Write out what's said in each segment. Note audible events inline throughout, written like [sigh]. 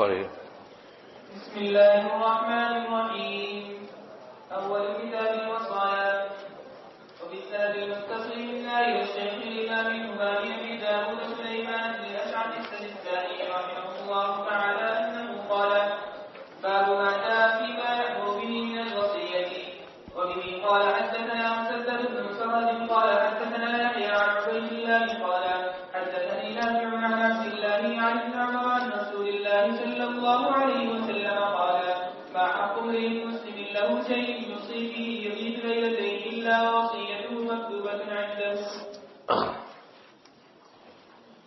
پڑھے۔ بسم اللہ الرحمن الرحيم أول كتاب الوصايا وبالسند المتصل لله والشيخ الإمام البخاري أبي داود سليمان بن الأشعث السجستاني رحمه الله.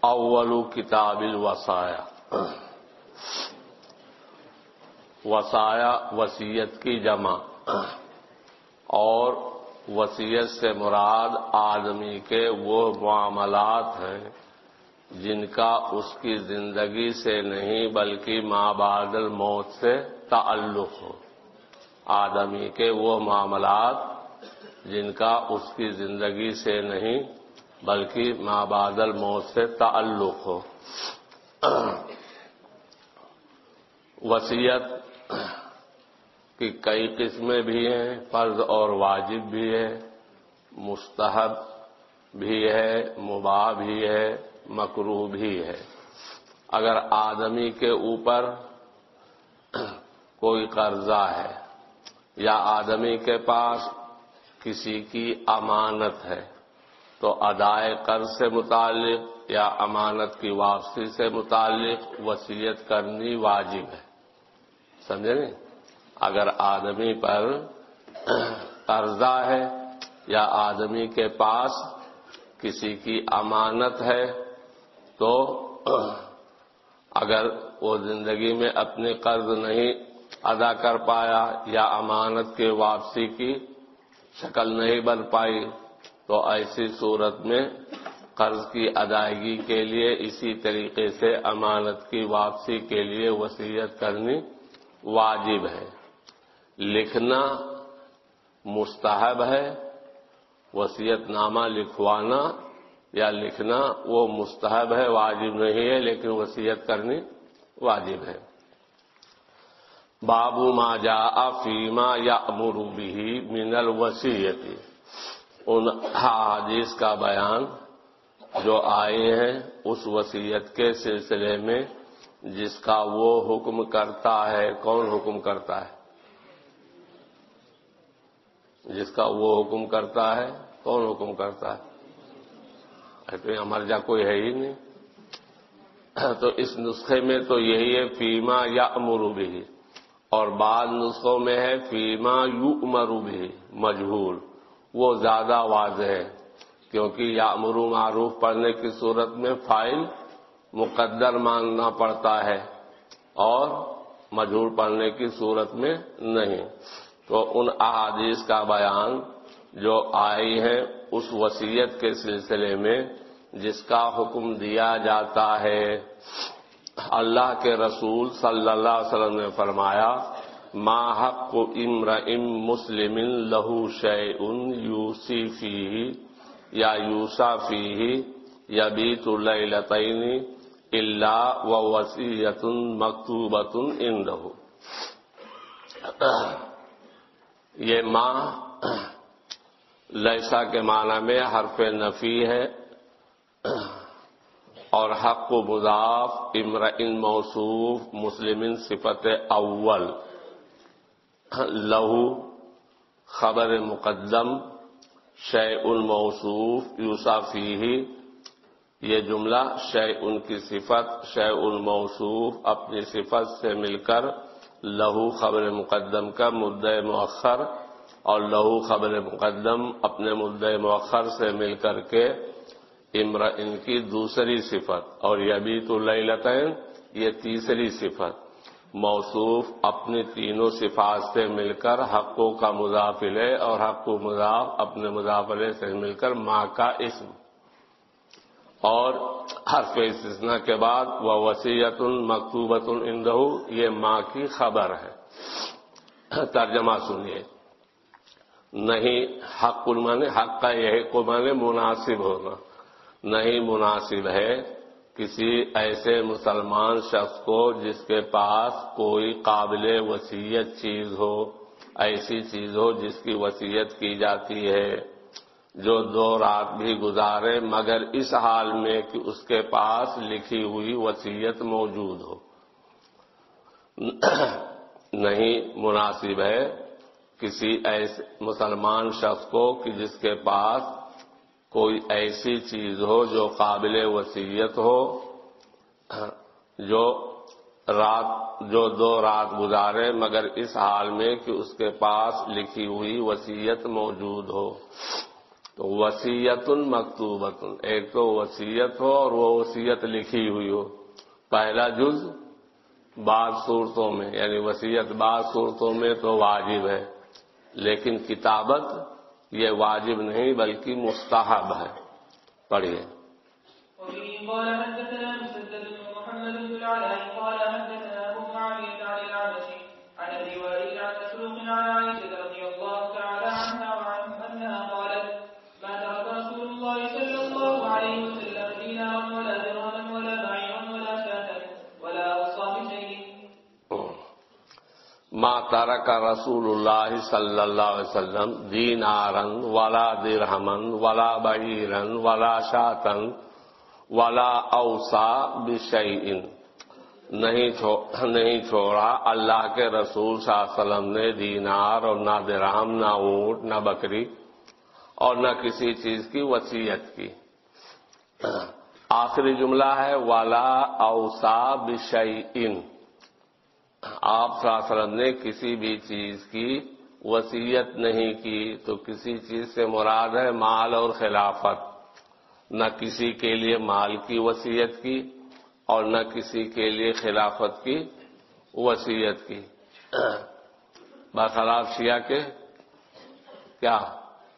اول کتاب الوصایا۔ وصایا وسیعت کی جمع۔ اور وسیعت سے مراد آدمی کے وہ معاملات ہیں جن کا اس کی زندگی سے نہیں بلکہ ماں بعد الموت سے تعلق ہو۔ آدمی کے وہ معاملات جن کا اس کی زندگی سے نہیں بلکہ ماں بعد الموت سے تعلق ہو۔ وسیعت کی کئی قسمیں بھی ہیں، فرض اور واجب بھی ہے مستحب بھی ہے، مباح بھی ہے مکرو بھی ہے۔ اگر آدمی کے اوپر کوئی قرضہ ہے یا آدمی کے پاس کسی کی امانت ہے تو ادائے قرض سے متعلق یا امانت کی واپسی سے متعلق وصیت کرنی واجب ہے۔ سمجھے نہیں؟ اگر آدمی پر قرضہ ہے یا آدمی کے پاس کسی کی امانت ہے تو اگر وہ زندگی میں اپنی قرض نہیں ادا کر پایا یا امانت کے واپسی کی شکل نہیں بن پائی تو ایسی صورت میں قرض کی ادائیگی کے لیے اسی طریقے سے امانت کی واپسی کے لیے وصیت کرنی واجب ہے۔ لکھنا مستحب ہے، وصیت نامہ لکھوانا یا لکھنا وہ مستحب ہے، واجب نہیں ہے، لیکن وصیت کرنی واجب ہے۔ بابو ما جا فیما یا امروبی من الوسیتی ان حادیث کا بیان جو آئے ہیں اس وسیعت کے سلسلے میں، جس کا وہ حکم کرتا ہے، کون حکم کرتا ہے؟ جس کا وہ حکم کرتا ہے، کون حکم کرتا ہے؟ ہمارے جا کوئی ہے ہی نہیں۔ [coughs] تو اس نسخے میں تو یہی ہے، فیما یا امروبی اور بعض نسخوں میں ہے، فیما یو امروبی مجہور وہ زیادہ واضح ہے، کیونکہ یا امرو معروف پڑھنے کی صورت میں فائل مقدر ماننا پڑتا ہے اور مجہور پڑھنے کی صورت میں نہیں۔ تو ان احادیث کا بیان جو آئی ہیں اس وسیعت کے سلسلے میں جس کا حکم دیا جاتا ہے۔ اللہ کے رسول صلی اللہ علیہ وسلم نے فرمایا ما حق امر ام مسلم لہو شے ان یوسی فی یا یوسا فی یا بیت الطین اللہ و وسیعت مکتوبت ان یہ ماں لیسا کے معنی میں حرف نفی ہے [clears throat] اور حق و مضاف امرئن موصوف مسلم صفت اول لہو خبر مقدم شے الموصوف یوسافی یہ جملہ شے ان کی صفت شے الموصوف اپنی صفت سے مل کر لہو خبر مقدم کا مدعے مؤخر اور لہو خبر مقدم اپنے مدعے مؤخر سے مل کر کے امر ان کی دوسری صفت اور یبیت اللیلتین، یہ تیسری صفت۔ موصوف اپنی تینوں صفات سے مل کر حقوں کا مضافلے اور حق و مضاف اپنے مضافلے سے مل کر ماں کا اسم اور حرف استثناء کے بعد وہ وسیعت مکتوبت اندہ یہ ماں کی خبر ہے۔ ترجمہ سنیے۔ نہیں حق المانے حق کا یہ کو مانے مناسب ہونا۔ نہیں مناسب ہے۔ کسی ایسے مسلمان شخص کو جس کے پاس کوئی قابل وسیعت چیز ہو، ایسی چیز ہو جس کی وسیعت کی جاتی ہے، جو دو رات بھی گزارے مگر اس حال میں کہ اس کے پاس لکھی ہوئی وسیعت موجود ہو۔ نہیں مناسب ہے کسی ایسے مسلمان شخص کو کہ جس کے پاس کوئی ایسی چیز ہو جو قابل وسیعت ہو، جو رات، جو دو رات گزارے، مگر اس حال میں کہ اس کے پاس لکھی ہوئی وسیعت موجود ہو۔ تو وسیعت مکتوبت ایک تو وسیعت ہو اور وہ وسیعت لکھی ہوئی ہو۔ پہلا جز بعض صورتوں میں یعنی وسیعت بعض صورتوں میں تو واجب ہے، لیکن کتابت یہ واجب نہیں بلکہ مستحب ہے۔ پڑھیے۔ ما ترک رسول اللہ صلی اللہ علیہ وسلم دینارن ولا درہمن ولا بعیرن ولا شاتن ولا اوسا بشیئن۔ نہیں نہیں چھوڑا، اللہ کے رسول صلی اللہ علیہ وسلم نے دینار اور نہ درہم، نہ اونٹ، نہ بکری اور نہ کسی چیز کی وسیعت کی۔ آخری جملہ ہے والا اوسا بشیئن۔ آپ صلی اللہ علیہ وسلم نے کسی بھی چیز کی وسیعت نہیں کی، تو کسی چیز سے مراد ہے مال اور خلافت۔ نہ کسی کے لیے مال کی وسیعت کی اور نہ کسی کے لیے خلافت کی وسیعت کی۔ برخلاف شیعہ کے کیا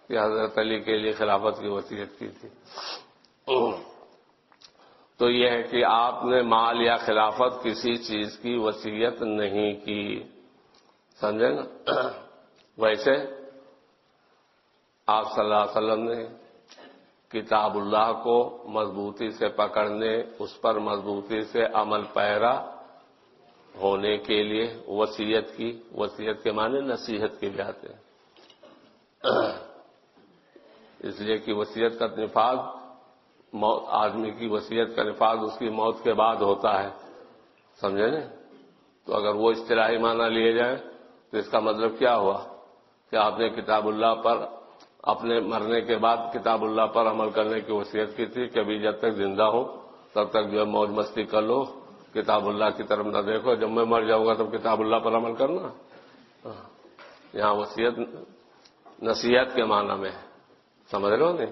کہ حضرت علی کے لیے خلافت کی وسیعت کی تھی۔ تو یہ ہے کہ آپ نے مال یا خلافت کسی چیز کی وسیعت نہیں کی۔ سمجھے نا؟ [clears throat] ویسے آپ صلی اللہ علیہ وسلم نے کتاب اللہ کو مضبوطی سے پکڑنے، اس پر مضبوطی سے عمل پیرا ہونے کے لیے وسیعت کی۔ وسیعت کے معنی نصیحت کے بھی آتے ہیں۔ [clears throat] اس لیے کہ وسیعت کا نفاذ آدمی کی وصیت کا نفاذ اس کی موت کے بعد ہوتا ہے۔ سمجھے نا؟ تو اگر وہ اصطلاحی معنی لیے جائیں تو اس کا مطلب کیا ہوا؟ کہ آپ نے کتاب اللہ پر اپنے مرنے کے بعد کتاب اللہ پر عمل کرنے کی وصیت کی تھی کہ ابھی جب تک زندہ ہوں، تب تک جو ہے موج مستی کر لو، کتاب اللہ کی طرف نہ دیکھو، جب میں مر جاؤں گا تب کتاب اللہ پر عمل کرنا۔ ہاں۔ یہاں وصیت، نصیحت کے معنی میں سمجھ رہے ہو نہیں؟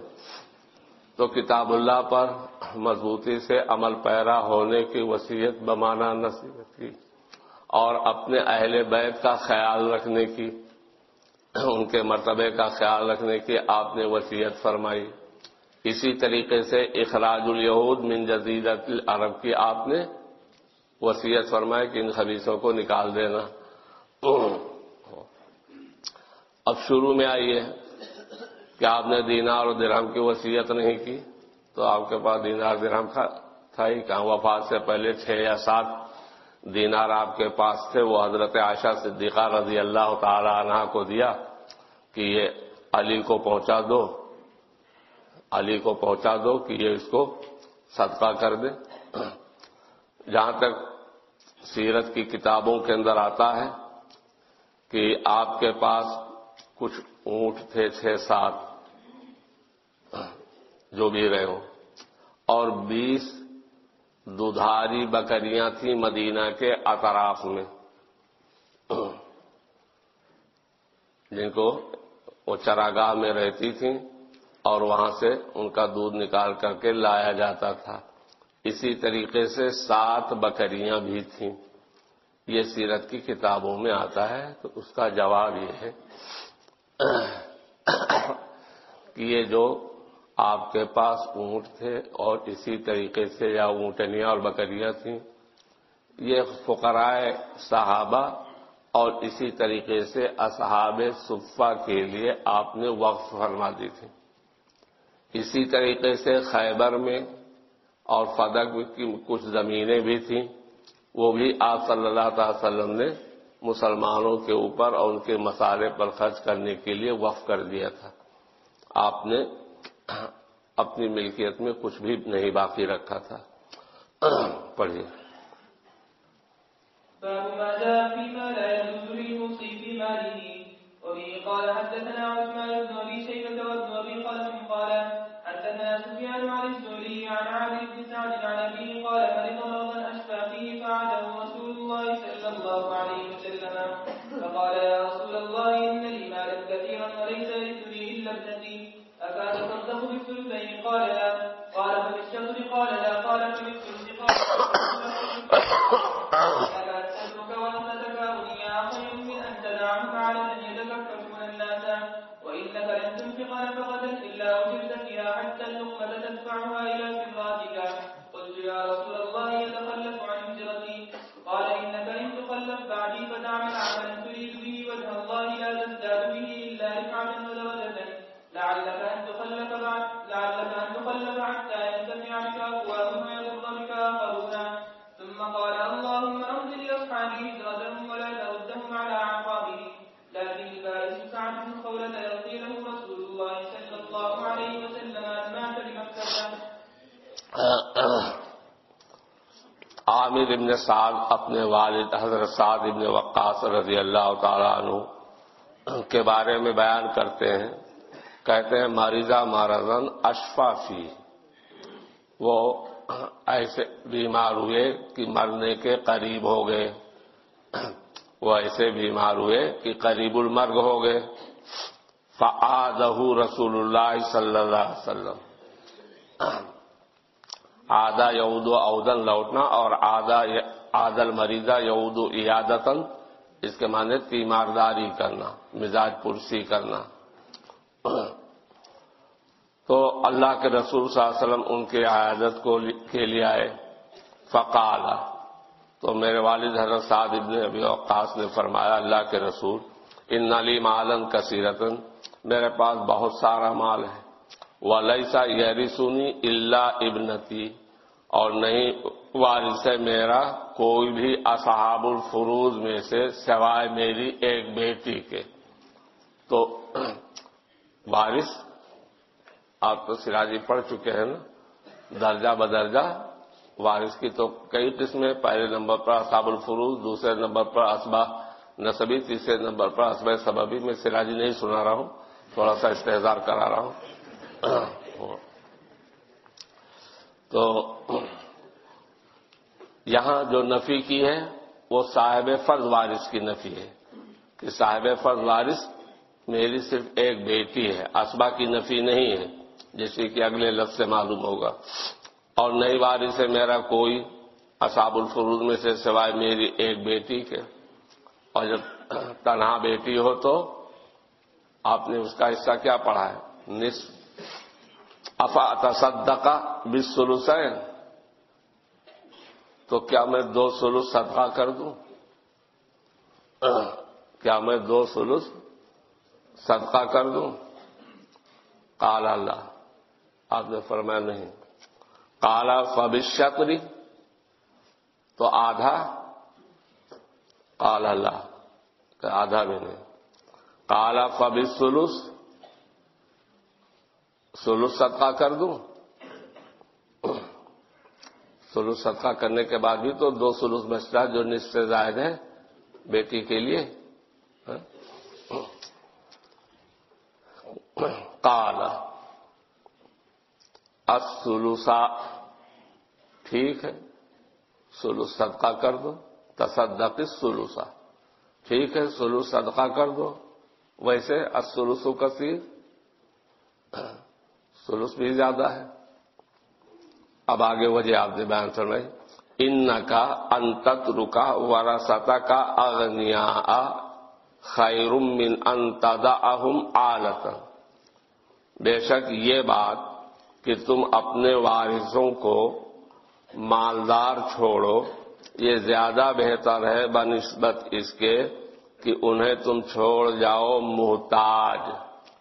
تو کتاب اللہ پر مضبوطی سے عمل پیرا ہونے کی وصیت بمانا نصیحت کی اور اپنے اہل بیت کا خیال رکھنے کی، ان کے مرتبے کا خیال رکھنے کی آپ نے وصیت فرمائی۔ اسی طریقے سے اخراج الیہود من جدیدت العرب کی آپ نے وصیت فرمائی کہ ان خبیصوں کو نکال دینا۔ اب شروع میں آئیے۔ کہ آپ نے دینار اور درہم کی وصیت نہیں کی، تو آپ کے پاس دینار درہم تھا ہی کہاں؟ وفات سے پہلے چھ یا سات دینار آپ کے پاس تھے، وہ حضرت عائشہ صدیقہ رضی اللہ تعالی عنہ کو دیا کہ یہ علی کو پہنچا دو، علی کو پہنچا دو کہ یہ اس کو صدقہ کر دے۔ جہاں تک سیرت کی کتابوں کے اندر آتا ہے کہ آپ کے پاس کچھ اونٹ تھے، چھ سات جو بھی رہے ہوں اور بیس دودھاری بکریاں تھیں مدینہ کے اطراف میں۔ جن کو وہ چراگاہ میں رہتی تھیں اور وہاں سے ان کا دودھ نکال کر کے لایا جاتا تھا۔ اسی طریقے سے سات بکریاں بھی تھیں۔ یہ سیرت کی کتابوں میں آتا ہے۔ تو اس کا جواب یہ ہے کہ یہ جو آپ کے پاس اونٹ تھے اور اسی طریقے سے یا اونٹنیاں اور بکریاں تھیں۔ یہ فقرائے صحابہ اور اسی طریقے سے اصحاب صفا کے لیے آپ نے وقف فرما دی تھی۔ اسی طریقے سے خیبر میں اور فدق کی کچھ زمینیں بھی تھیں۔ وہ بھی آپ صلی اللہ تعالی وسلم نے مسلمانوں کے اوپر اور ان کے مسالے پر خرچ کرنے کے لیے وقف کر دیا تھا۔ آپ نے اپنی ملکیت میں کچھ بھی نہیں باقی رکھا تھا۔ پڑھیے۔ قال حدثنا عثمان بن ابي شيبه وابن ابي قلم قال حدثنا سفيان عن الزهري عن عامر بن سعد عن ابي قال قال لا. قال فبالشطر قال لا. عامر ابن سعد اپنے والد حضرت سعد ابن وقاص رضی اللہ تعالیٰ عنہ کے بارے میں بیان کرتے ہیں۔ کہتے ہیں ماریزہ مارزن اشفا فی۔ وہ ایسے بیمار ہوئے کہ مرنے کے قریب ہو گئے۔ وہ ایسے بیمار ہوئے کہ قریب المرگ ہو گئے۔ فعادہ رسول اللہ صلی اللہ علیہ وسلم۔ آدھا یعود و اودن لوٹنا اور آدھا آدل مریضہ یعود و عیادتن اس کے معنی تیمارداری کرنا، مزاج پرسی کرنا۔ تو اللہ کے رسول صلی اللہ علیہ وسلم ان کی عیادت کو کے لیے آئے۔ فقال تو میرے والد حضرت سعد ابن ابی وقاص نے فرمایا، اللہ کے رسول ان نلی مالن کثیرتن میرے پاس بہت سارا مال ہے۔ وہ لئیسا یری سنی اللہ ابنتی۔ اور نہیں وارث ہے میرا کوئی بھی اصحاب الفروز میں سے سوائے میری ایک بیٹی کے۔ تو وارث، آپ تو سراجی پڑھ چکے ہیں نا؟ درجہ بدرجہ۔ وارث کی تو کئی قسمیں، پہلے نمبر پر اصحاب الفروز، دوسرے نمبر پر اسبا نصبی تیسرے نمبر پر اسبا سببی۔ میں سراجی نہیں سنا رہا ہوں، تھوڑا سا استحصار کرا رہا ہوں۔ تو یہاں جو نفی کی ہے، وہ صاحب فرض وارث کی نفی ہے۔ کہ صاحب فرض وارث میری صرف ایک بیٹی ہے اسبا کی نفی نہیں ہے، جیسے کہ اگلے لفظ سے معلوم ہوگا۔ اور نئی وارث ہے میرا کوئی اصاب الفروز میں سے سوائے میری ایک بیٹی کے۔ اور جب تنہا بیٹی ہو تو آپ نے اس کا حصہ کیا پڑھا ہے؟ نصف۔ افا تصدقہ بس سلوسین تو کیا میں دو سلوس صدقہ کر دوں؟ کیا میں دو سلوس صدقہ کر دوں؟ کالا اللہ۔ آپ نے فرمایا نہیں۔ کالا فبشتری تو آدھا۔ کالا اللہ۔ آدھا بھی نہیں کالا فبی سلوس صدقہ کر دوں سلوس صدقہ کرنے کے بعد بھی تو دو سلوس بچتا جو نصف سے زائد ہے بیٹی کے لیے۔ کالا سلوسا ٹھیک ہے، سلوس صدقہ کر دو۔ تصدق سلوسا ٹھیک ہے، سلوس صدقہ کر دو۔ ویسے اسلوسو کثیر۔ سلوس بھی زیادہ ہے۔ اب آگے وجہ جی آپ نے بیان سنائی ان کا انتت رکا وراستا کا اغنیا خیر من انتدا اہم آلت بے شک یہ بات کہ تم اپنے وارثوں کو مالدار چھوڑو، یہ زیادہ بہتر ہے بنسبت اس کے کہ انہیں تم چھوڑ جاؤ محتاج۔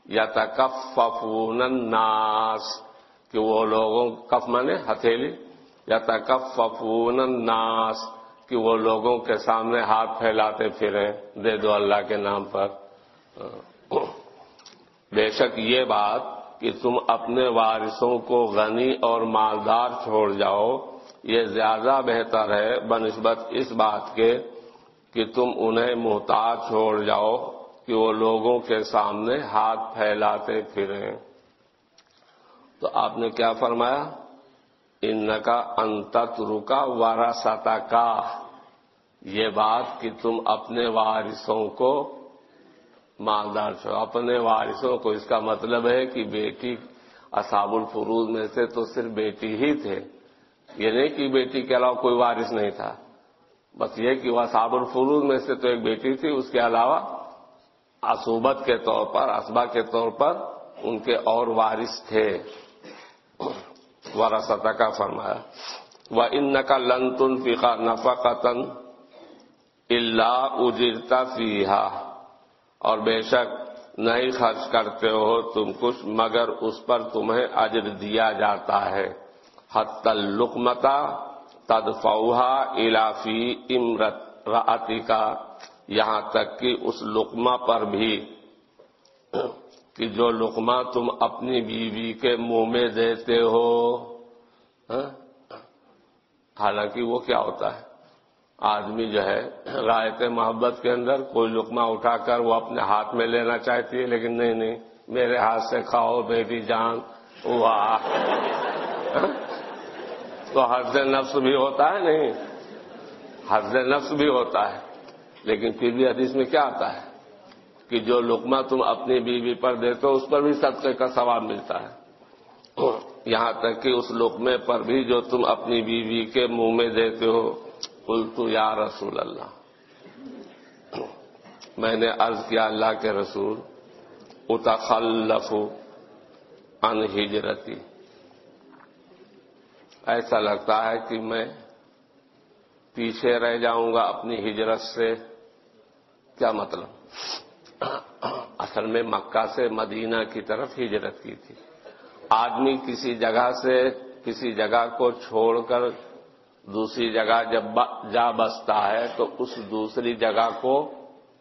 یا تکفون الناس کہ وہ لوگوں، کف مانے ہتھیلی یا تکففون الناس کہ وہ لوگوں کے سامنے ہاتھ پھیلاتے پھریں دے دو اللہ کے نام پر۔ بے شک یہ بات کہ تم اپنے وارثوں کو غنی اور مالدار چھوڑ جاؤ، یہ زیادہ بہتر ہے بنسبت اس بات کے کہ تم انہیں محتاج چھوڑ جاؤ۔ کہ وہ لوگوں کے سامنے ہاتھ پھیلاتے پھریں۔ تو آپ نے کیا فرمایا؟ ان کا انتت رکا وارا کا۔ یہ بات کہ تم اپنے وارثوں کو مالدار چھو۔ اپنے وارثوں کو اس کا مطلب ہے کہ بیٹی اصاب الفروز میں سے تو صرف بیٹی ہی تھے۔ یہ نہیں کہ بیٹی کے علاوہ کوئی وارث نہیں تھا۔ بس یہ کہ وہ اصاب الفروز میں سے تو ایک بیٹی تھی، اس کے علاوہ اصوبت کے طور پر اسبا کے طور پر ان کے اور وارث تھے۔ وراثت کا فرمایا وہ ان کا لن تن فقا نفا قطن اللہ اجرتا فیحا اور بے شک نہیں خرچ کرتے ہو تم کچھ، مگر اس پر تمہیں اجر دیا جاتا ہے۔ حت القمتا تدفوہا الافی امرت راتی کا یہاں تک کہ اس لقمہ پر بھی کہ جو لقمہ تم اپنی بیوی کے منہ میں دیتے ہو ہاں؟ حالانکہ وہ کیا ہوتا ہے؟ آدمی جو ہے رایت محبت کے اندر کوئی لقمہ اٹھا کر وہ اپنے ہاتھ میں لینا چاہتی ہے، لیکن نہیں نہیں، میرے ہاتھ سے کھاؤ بیٹی جان۔ واہ! ہاں؟ تو حرض نفس بھی ہوتا ہے، نہیں، حرض نفس بھی ہوتا ہے۔ لیکن پھر بھی حدیث میں کیا آتا ہے کہ جو لقمہ تم اپنی بیوی پر دیتے ہو، اس پر بھی صدقے کا ثواب ملتا ہے۔ یہاں تک کہ اس لقمے پر بھی جو تم اپنی بیوی کے منہ میں دیتے ہو تو یا رسول اللہ۔ میں نے عرض کیا اللہ کے رسول، اتخلف ان ہجرتی۔ ایسا لگتا ہے کہ میں پیچھے رہ جاؤں گا اپنی ہجرت سے۔ کیا مطلب؟ اصل میں مکہ سے مدینہ کی طرف ہجرت کی تھی۔ آدمی کسی جگہ سے کسی جگہ کو چھوڑ کر دوسری جگہ جب جا بستا ہے تو اس دوسری جگہ کو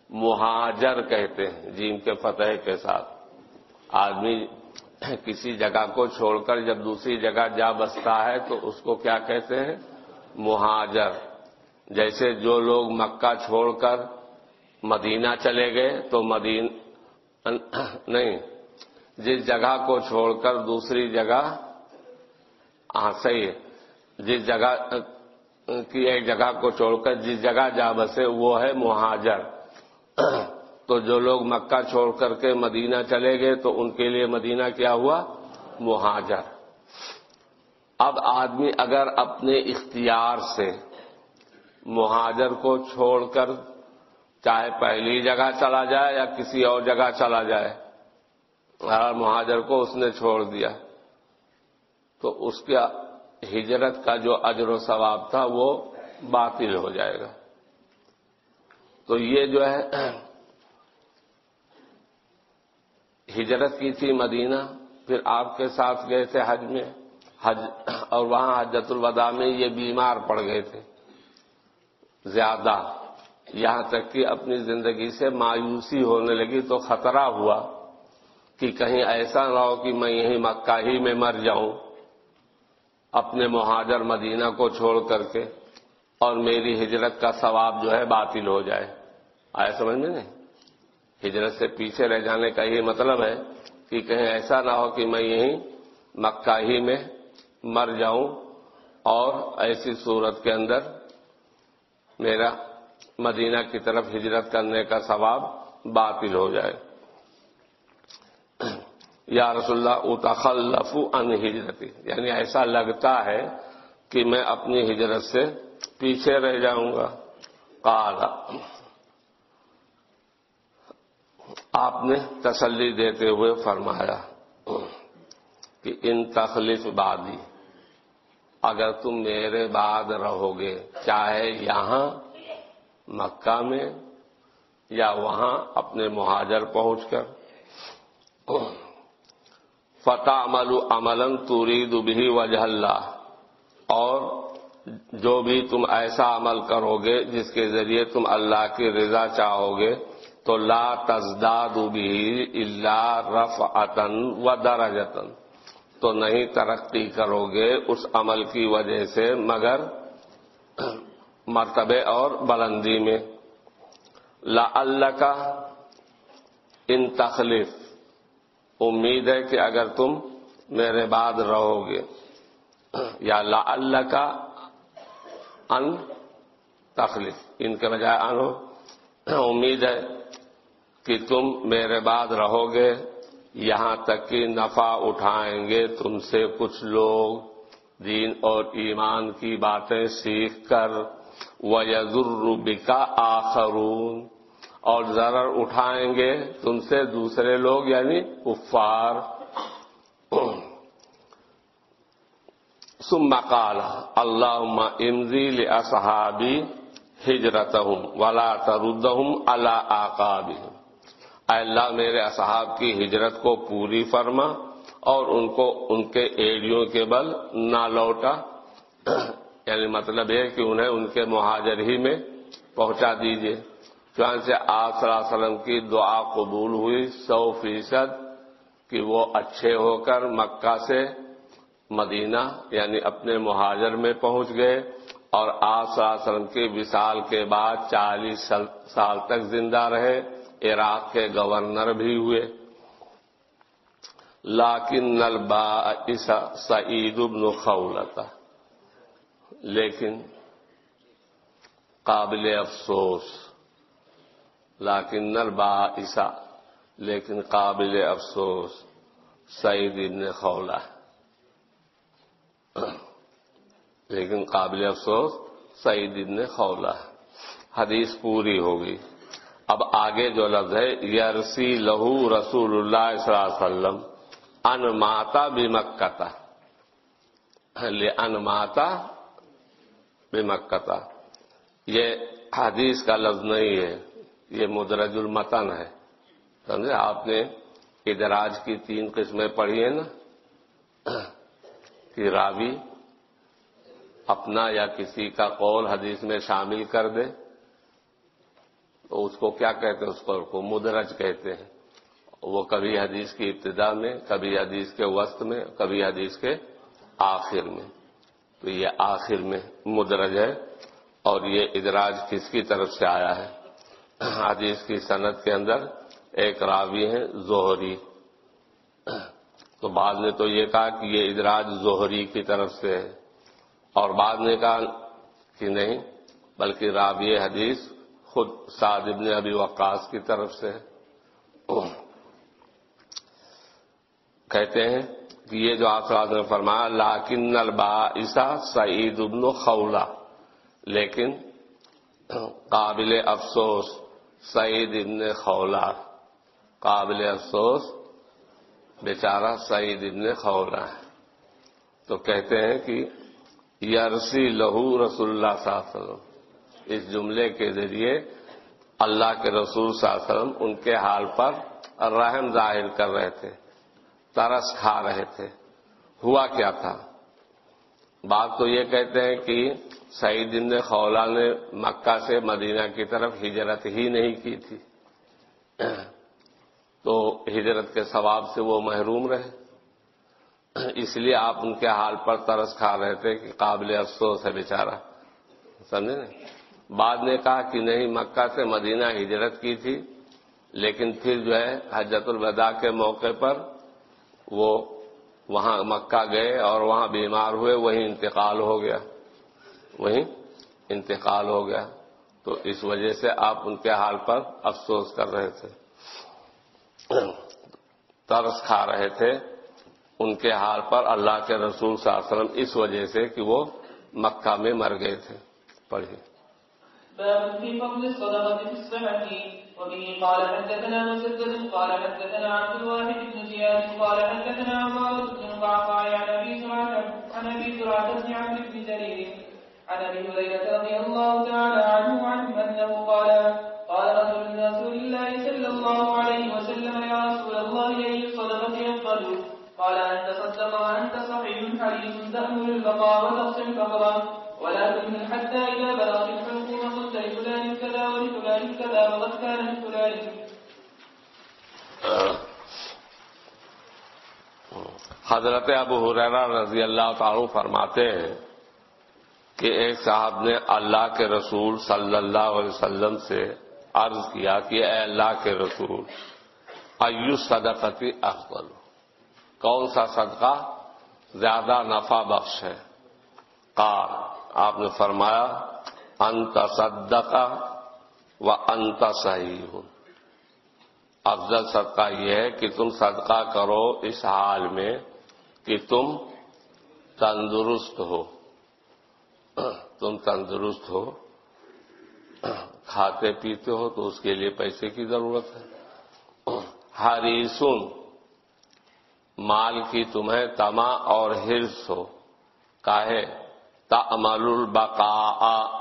مہاجر کہتے ہیں، جیم کے فتح کے ساتھ۔ آدمی کسی جگہ کو چھوڑ کر جب دوسری جگہ جا بستا ہے تو اس کو کیا کہتے ہیں؟ مہاجر۔ جیسے جو لوگ مکہ چھوڑ کر مدینہ چلے گئے تو مدین، نہیں، جس جگہ کو چھوڑ کر دوسری جگہ ہاں صحیح جس جگہ، کی ایک جگہ کو چھوڑ کر جس جگہ جا بسے، وہ ہے مہاجر۔ تو جو لوگ مکہ چھوڑ کر کے مدینہ چلے گئے، تو ان کے لیے مدینہ کیا ہوا؟ مہاجر۔ اب آدمی اگر اپنے اختیار سے مہاجر کو چھوڑ کر چاہے پہلی جگہ چلا جائے یا کسی اور جگہ چلا جائے ہر مہاجر کو اس نے چھوڑ دیا۔ تو اس کا ہجرت کا جو اجر و ثواب تھا وہ باطل ہو جائے گا۔ تو یہ جو ہے، ہجرت کی تھی مدینہ، پھر آپ کے ساتھ گئے تھے حج میں۔ حج، اور وہاں حجت الوداع میں یہ بیمار پڑ گئے تھے۔ زیادہ۔ یہاں تک کہ اپنی زندگی سے مایوسی ہونے لگی تو خطرہ ہوا کہ کہیں ایسا نہ ہو کہ میں یہیں مکہ ہی میں مر جاؤں، اپنے مہاجر مدینہ کو چھوڑ کر کے اور میری ہجرت کا ثواب جو ہے باطل ہو جائے۔ آئے سمجھ میں نہیں؟ ہجرت سے پیچھے رہ جانے کا یہ مطلب ہے کہ کہیں ایسا نہ ہو کہ میں یہیں مکہ ہی میں مر جاؤں اور ایسی صورت کے اندر میرا مدینہ کی طرف ہجرت کرنے کا ثواب باطل ہو جائے۔ یا رسول اللہ، اتخلف ان ہجرتی۔ یعنی ایسا لگتا ہے کہ میں اپنی ہجرت سے پیچھے رہ جاؤں گا۔ کالا آپ نے تسلی دیتے ہوئے فرمایا کہ ان تخلیف بادی اگر تم میرے بعد رہو گے، چاہے یہاں مکہ میں یا وہاں اپنے مہاجر پہنچ کر فتح عمل عمل توری دبھی وجہ اللہ اور جو بھی تم ایسا عمل کرو گے جس کے ذریعے تم اللہ کی رضا چاہو گے تو لا تزداد بھی اللہ رف اتن و درجتن تو نہیں ترقی کرو گے اس عمل کی وجہ سے مگر مرتبے اور بلندی میں۔ لا اللہ کا ان تخلیف۔ امید ہے کہ اگر تم میرے بعد رہو گے۔ یا لا اللہ کا ان تخلیف۔ ان کے بجائے ان۔ امید ہے کہ تم میرے بعد رہو گے۔ یہاں تک کہ نفع اٹھائیں گے۔ تم سے کچھ لوگ دین اور ایمان کی باتیں سیکھ کر وہ یزربکا آخرون۔ اور ضرر اٹھائیں گے تم سے دوسرے لوگ یعنی کفار۔ ثم قال اللهم امضي لاصحابي ہجرتهم ولا تردهم على عقابهم اے اللہ، میرے اصحاب کی ہجرت کو پوری فرما اور ان کو، ان کے ایڑیوں کے بل نہ لوٹا۔ یعنی مطلب یہ کہ انہیں ان کے مہاجر ہی میں پہنچا دیجیے چنانچہ آپ صلی اللہ علیہ وسلم کی دعا قبول ہوئی سو فیصد کہ وہ اچھے ہو کر مکہ سے مدینہ یعنی اپنے مہاجر میں پہنچ گئے اور آپ صلی اللہ علیہ وسلم کے وصال کے بعد چالیس سال تک زندہ رہے۔ عراق کے گورنر بھی ہوئے۔ لاکن نلبا سعید ابن خولتا لیکن قابل افسوس لاکن نلبا لیکن قابل افسوس سعید ابن خولا لیکن قابل افسوس سعید ابن خولا حدیث پوری ہوگی اب آگے جو لفظ ہے یرسی لہو رسول اللہ صلی اللہ علیہ وسلم ان ماتا بھی مکتا ان ماتا بھی مکتا یہ حدیث کا لفظ نہیں ہے، یہ مدرج المتن ہے۔ سمجھے؟ آپ نے ادراج کی تین قسمیں پڑھی ہیں نا۔ کہ راوی اپنا یا کسی کا قول حدیث میں شامل کر دے۔ تو اس کو کیا کہتے ہیں؟ اس کو مدرج کہتے ہیں۔ وہ کبھی حدیث کی ابتدا میں، کبھی حدیث کے وسط میں، کبھی حدیث کے آخر میں۔ تو یہ آخر میں مدرج ہے اور یہ ادراج کس کی طرف سے آیا ہے؟ حدیث کی صنعت کے اندر ایک راوی ہے زہری۔ تو بعد نے تو یہ کہا کہ یہ ادراج زہری کی طرف سے ہے۔ اور بعد نے کہا کہ نہیں، بلکہ راوی حدیث خود سعد ابن ابی وقاص کی طرف سے کہتے ہیں یہ جو آپ نے فرمایا لاکن البا عیسا سعید ابن خولا لیکن قابل افسوس سعید ابن خولا قابل افسوس بیچارہ سعید ابن خولا ہے۔ تو کہتے ہیں کہ یرسی لہو رسول اللہ صلی اللہ علیہ وسلم۔ اس جملے کے ذریعے اللہ کے رسول صلی اللہ علیہ وسلم ان کے حال پر رحم ظاہر کر رہے تھے۔ ترس کھا رہے تھے۔ ہوا کیا تھا؟ بات تو یہ کہتے ہیں کہ سعید ابن خولا نے مکہ سے مدینہ کی طرف ہجرت ہی نہیں کی تھی۔ تو ہجرت کے ثواب سے وہ محروم رہے۔ اس لیے آپ ان کے حال پر ترس کھا رہے تھے کہ قابل افسوس ہے بیچارہ۔ سمجھے نا بعد نے کہا کہ نہیں، مکہ سے مدینہ ہجرت کی تھی، لیکن پھر جو ہے حجت الوداع کے موقع پر وہ وہاں مکہ گئے اور وہاں بیمار ہوئے، وہیں انتقال ہو گیا۔ وہیں انتقال ہو گیا۔ تو اس وجہ سے آپ ان کے حال پر افسوس کر رہے تھے۔ ترس کھا رہے تھے۔ ان کے حال پر اللہ کے رسول صلی اللہ علیہ وسلم اس وجہ سے کہ وہ مکہ میں مر گئے تھے۔ پڑھیے۔ باب في فضل الصدقة في الصحة وبه قال حدثنا مسدد قال حدثنا عبد الواحد بن زياد قال حدثنا عمار بن القعقاع عن ابي زرعه عن ابي زرعه بن عمرو بن جرير عن ابي هريره رضي الله تعالى عنه عنه انه قال قال رجل رسول الله صلى الله عليه وسلم يا رسول الله اي الصدقه افضل قال ان تصدق وانت صحيح حريص تأمل البقاء وتقصي الفقر ولا تمهل حتى إذا بلغت الحلقوم كذا ولفلان كذا وقد كان لفلان حضرت ابو حریرہ رضی اللہ تعالی فرماتے ہیں کہ ایک صاحب نے اللہ کے رسول صلی اللہ علیہ وسلم سے عرض کیا کہ اے اللہ کے رسول، ایو صدقتی افضل؟ کون سا صدقہ زیادہ نفع بخش ہے؟ قال، آپ نے فرمایا انت صدقہ و انت صحیح۔ ہوں افضل صدقہ یہ ہے کہ تم صدقہ کرو اس حال میں کہ تم تندرست ہو۔ تم تندرست ہو، کھاتے پیتے ہو تو اس کے لیے پیسے کی ضرورت ہے۔ ہریسن مال کی تمہیں تما اور ہرس ہو۔ کاہے تعمل البقاء۔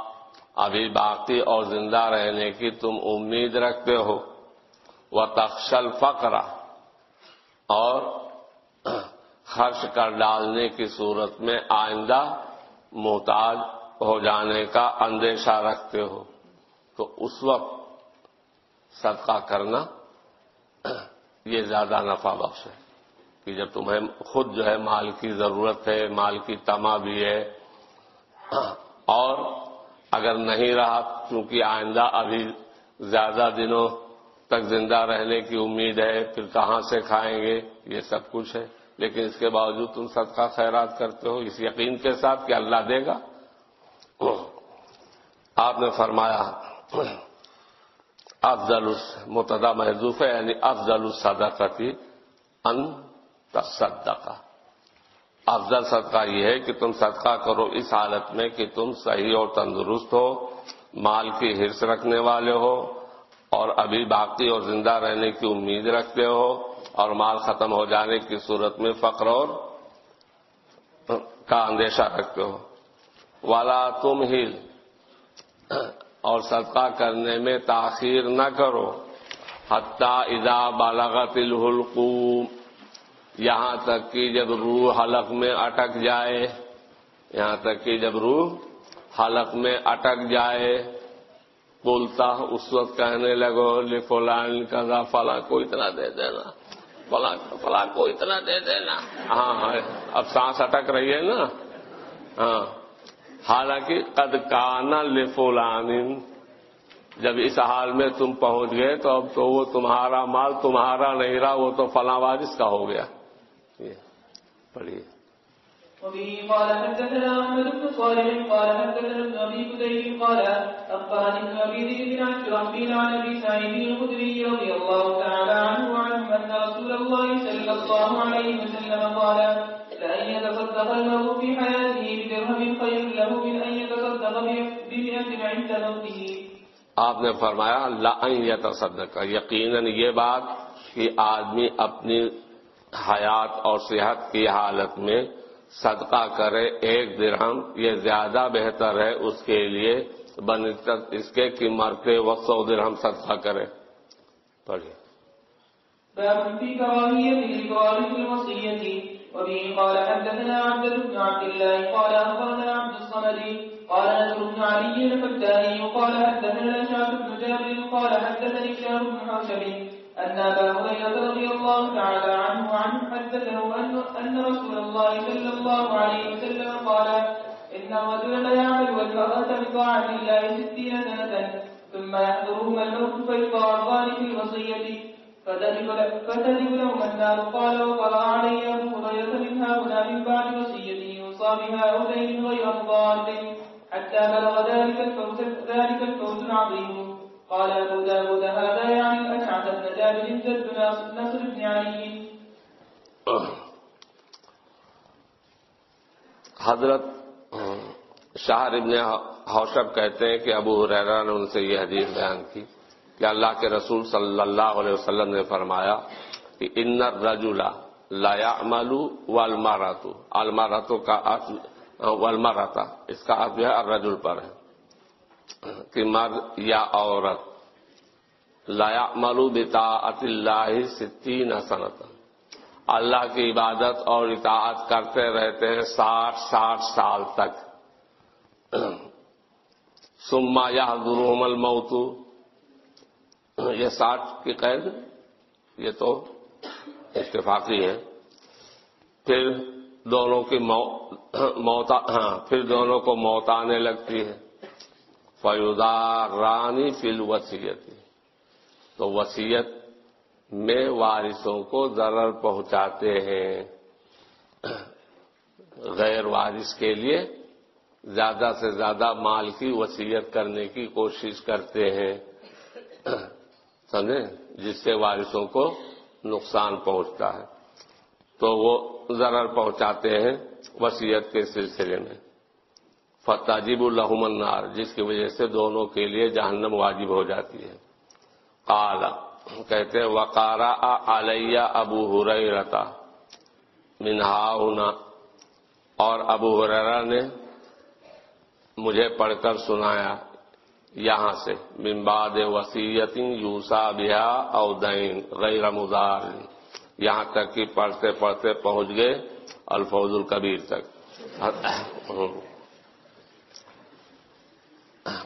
ابھی باقی اور زندہ رہنے کی تم امید رکھتے ہو۔ وہ تخشل فقرا اور خرچ کر ڈالنے کی صورت میں آئندہ محتاج ہو جانے کا اندیشہ رکھتے ہو۔ تو اس وقت صدقہ کرنا یہ زیادہ نفع بخش ہے کہ جب تمہیں خود جو ہے مال کی ضرورت ہے، مال کی تما بھی ہے۔ اور اگر نہیں رہا کیونکہ آئندہ ابھی زیادہ دنوں تک زندہ رہنے کی امید ہے، پھر کہاں سے کھائیں گے؟ یہ سب کچھ ہے۔ لیکن اس کے باوجود تم صدقہ خیرات کرتے ہو۔ اس یقین کے ساتھ کہ اللہ دے گا۔ آپ نے فرمایا، افضل متدا محضوف ہے یعنی افضل الصدقتی ان تصدقہ افضل صدقہ یہ ہے کہ تم صدقہ کرو اس حالت میں کہ تم صحیح اور تندرست ہو، مال کی ہرس رکھنے والے ہو، اور ابھی باقی اور زندہ رہنے کی امید رکھتے ہو، اور مال ختم ہو جانے کی صورت میں فقر اور کا اندیشہ رکھتے ہو۔ والا تم ہل اور صدقہ کرنے میں تاخیر نہ کرو۔ حتیٰ ادا بالغت الحلقوم۔ یہاں تک کہ جب روح حلق میں اٹک جائے، یہاں تک کہ جب روح حلق میں اٹک جائے، بولتا، اس وقت کہنے لگو لفلان کا فلاں کو اتنا دے دینا، فلاں فلاں کو اتنا دے دینا۔ ہاں ہاں اب سانس اٹک رہی ہے نا۔ ہاں حالانکہ قد کانا لفلان جب اس حال میں تم پہنچ گئے تو اب تو وہ تمہارا مال تمہارا نہیں رہا، وہ تو فلاں وارث کا ہو گیا۔ پڑھیے۔ وبه قال حدثنا احمد بن صالح قال حدثنا ابن ابي كثير قال اخبرني ابن ابي ذئب عن ابي سعيد الخدري رضي الله تعالى عنه وعنه ان رسول الله صلى الله عليه وسلم قال لان يتصدق المرء في حياته بدرهم خير له من ان يتصدق بمئة عند موته. آپ نے فرمایا لن یتصدق یقیناً یہ بات کہ آدمی اپنی حیات اور صحت کی حالت میں صدقہ کرے ایک درہم، یہ زیادہ بہتر ہے اس کے لیے، بنسبت اس کے کہ مرتے وقت سو درہم صدقہ کرے۔ پڑھیے۔ باب في كراهية الإقرار في الوصية وبه قال حدثنا عبد بن عبد الله، قال أخبرنا عبد الصمد، قال نصر بن علي الحداني قال حدثنا شعب بن جابر، قال حدثني شهر بن حوشب. أن أبا هريرة رضي الله تعالى عنه عنه حدثه أن, أن رسول الله صلى الله عليه وسلم قال إن الرجل ليعمل والمرأة بطاعة الله ستين سنة ثم يحضرهما الموت فيقارضان في الوصية. فتجب لهما النار. قال وقرأ علي أبو هريرة من هنا من بعد وصيته يوصى بها أو غير مضاد حتى بلغ ذلك الفوز ذلك الفوز العظيم. قال أبو داود، هذا يعني الأشعث بن جابر جد نصر بن علي. حضرت شاہر ابن حوشب کہتے ہیں کہ ابو حریرہ نے ان سے یہ حدیث بیان کی کہ اللہ کے رسول صلی اللہ علیہ وسلم نے فرمایا کہ ان رجولا لایا ملو والماراتو الماراتو کا والماراتا اس کا ارد جو ہے الرجل پر ہے۔ کہ مرد یا عورت لایا ملو بتا اللہ ستین صنعت اللہ کی عبادت اور اطاعت کرتے رہتے ہیں ساٹھ ساٹھ سال تک۔ سما یا گروم الموتو یہ ساٹھ کی قید، یہ تو اتفاقی ہے۔ پھر دونوں کی موت ہاں پھر دونوں کو موت آنے لگتی ہے۔ فیودار رانی فل وسیعت تو وسیعت میں وارثوں کو ضرر پہنچاتے ہیں۔ غیر وارث کے لیے زیادہ سے زیادہ مال کی وسیعت کرنے کی کوشش کرتے ہیں۔ سمجھے؟ جس سے وارثوں کو نقصان پہنچتا ہے۔ تو وہ ضرر پہنچاتے ہیں وسیعت کے سلسلے میں۔ فتاجب الحم النار، جس کی وجہ سے دونوں کے لیے جہنم واجب ہو جاتی ہے۔ قال، کہتے ہیں وقارا علیہ ابو ہرتا منہا اور ابو حرا نے مجھے پڑھ کر سنایا، یہاں سے ممباد وسیعت یوسا بیا اودین غیر مزار یہاں تک کہ پڑھتے پڑھتے پہنچ گئے الفوز القبیر تک۔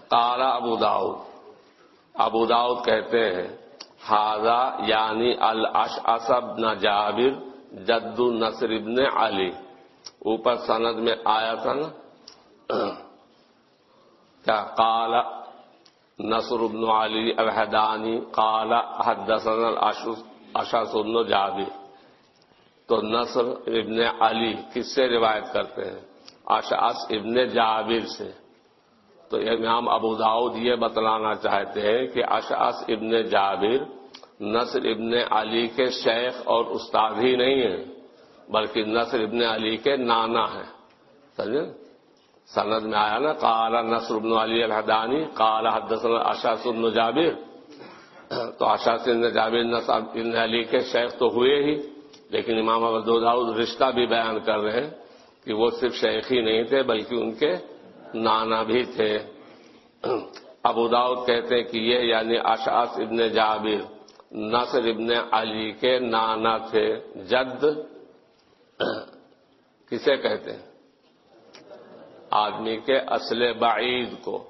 کالا ابو داؤد۔ ابو داؤد کہتے ہیں ہاضا یعنی الش اسب نہ جابر جد نصر ابن علی۔ اوپر سند میں آیا تھا نا۔ کیا؟ کالا نصر ابن علی الحدانی کالا حدثنا اشس ابن جابر۔ تو نصر ابن علی کس سے روایت کرتے ہیں؟ اشعص ابن جابر سے۔ تو امام ابو داؤد یہ بتلانا چاہتے ہیں کہ اشعص ابن جابر، نصر ابن علی کے شیخ اور استاد ہی نہیں ہیں، بلکہ نصر ابن علی کے نانا ہیں۔ سمجھے؟ سند میں آیا نا کالا نصر ابن علی الحدانی کالا حدثنا اشاس ابن جابر۔ تو اشاس ابن جابر، نصر ابن علی کے شیخ تو ہوئے ہی، لیکن امام ابو داؤد رشتہ بھی بیان کر رہے ہیں کہ وہ صرف شیخ ہی نہیں تھے، بلکہ ان کے نانا بھی تھے۔ ابو داؤد کہتے ہیں کہ یہ یعنی اشاس ابن جابر، نصر ابن علی کے نانا تھے۔ جد کسے کہتے ہیں؟ آدمی کے اصل بعید کو۔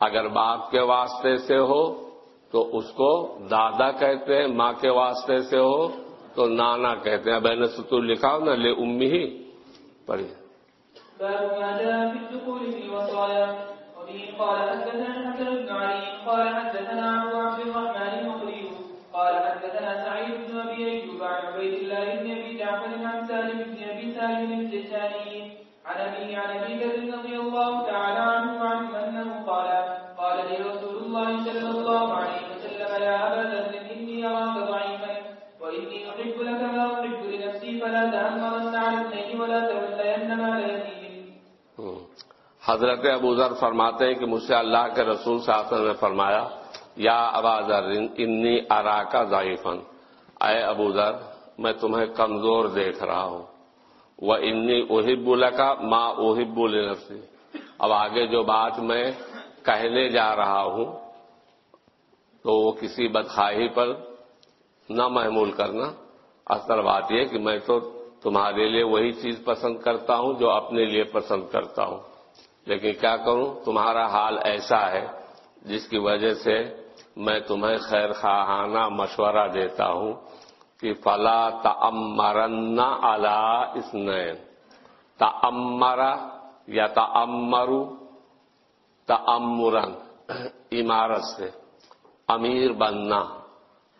اگر باپ کے واسطے سے ہو تو اس کو دادا کہتے ہیں، ماں کے واسطے سے ہو تو نانا کہتے ہیں۔ بہن ستور لکھا ہو نا، لے امی ہی۔ پڑھیے۔ باب ما جاء في الدخول في الوصايا. وبه قال حدثنا حسن بن علي، قال حدثنا ابو عبد الرحمن المقري قال حدثنا سعيد بن ابي ايوب عن عبيد الله بن ابي جعفر عن سالم بن ابي سالم الجشاني عن ابي عن ابي ذر رضي الله تعالى عنه وعنه انه قال قال لي رسول الله صلى الله عليه وسلم، يا ابا ذر اني اراك ضعيفا واني احب لك ما احب لنفسي، فلا تامرن على اثنين ولا تولين مال يتيم حضرت ابو ذر فرماتے ہیں کہ مجھ سے اللہ کے رسول صاحب نے فرمایا، یا ابا ذر، انی ارا کا ضعیفن اے ابو ذر، میں تمہیں کمزور دیکھ رہا ہوں۔ وہ انی اہب کا ماں اہب النفسی اب آگے جو بات میں کہنے جا رہا ہوں، تو وہ کسی بدخواہی پر نہ محمول کرنا۔ اصل بات یہ کہ میں تو تمہارے لیے وہی چیز پسند کرتا ہوں جو اپنے لیے پسند کرتا ہوں۔ لیکن کیا کروں؟ تمہارا حال ایسا ہے جس کی وجہ سے میں تمہیں خیر خواہانہ مشورہ دیتا ہوں کہ فلا تمرن الا اسنین تمرا یا تمرو تمرن عمارت سے، امیر بننا۔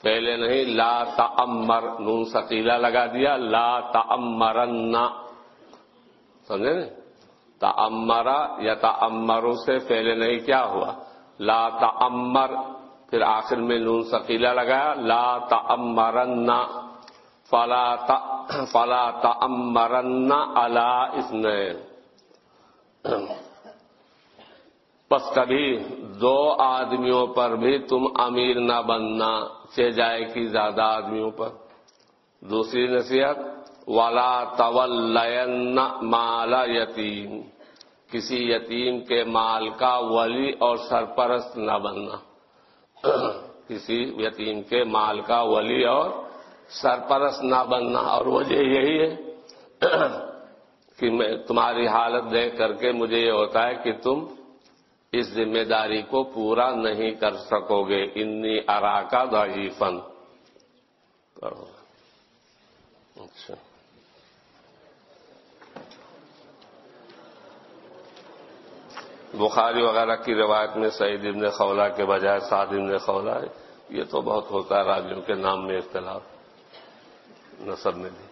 پہلے نہیں، لا تمر نون سکیلا لگا دیا، لا تمرن سمجھے نا تعمرا یا تعمروں سے پہلے نہیں کیا ہوا۔ لا تعمر پھر آخر میں نون سکیلا لگایا۔ لا تعمرن فلا فلا تعمرن الا اس نے بس کبھی دو آدمیوں پر بھی تم امیر نہ بننا چہ جائے کی زیادہ آدمیوں پر۔ دوسری نصیحت والا طول مالا یتیم کسی یتیم کے مال کا ولی اور سرپرست نہ بننا۔ [clears throat] کسی یتیم کے مال کا ولی اور سرپرست نہ بننا۔ اور وجہ یہی ہے [clears throat] کہ میں تمہاری حالت دیکھ کر کے مجھے یہ ہوتا ہے کہ تم اس ذمہ داری کو پورا نہیں کر سکو گے انی اراکا ضعیفن کرو اچھا۔ بخاری وغیرہ کی روایت میں سعید ابن خولہ کے بجائے سعد ابن خولہ یہ تو بہت ہوتا ہے راجیوں کے نام میں اختلاف، نصب میں بھی۔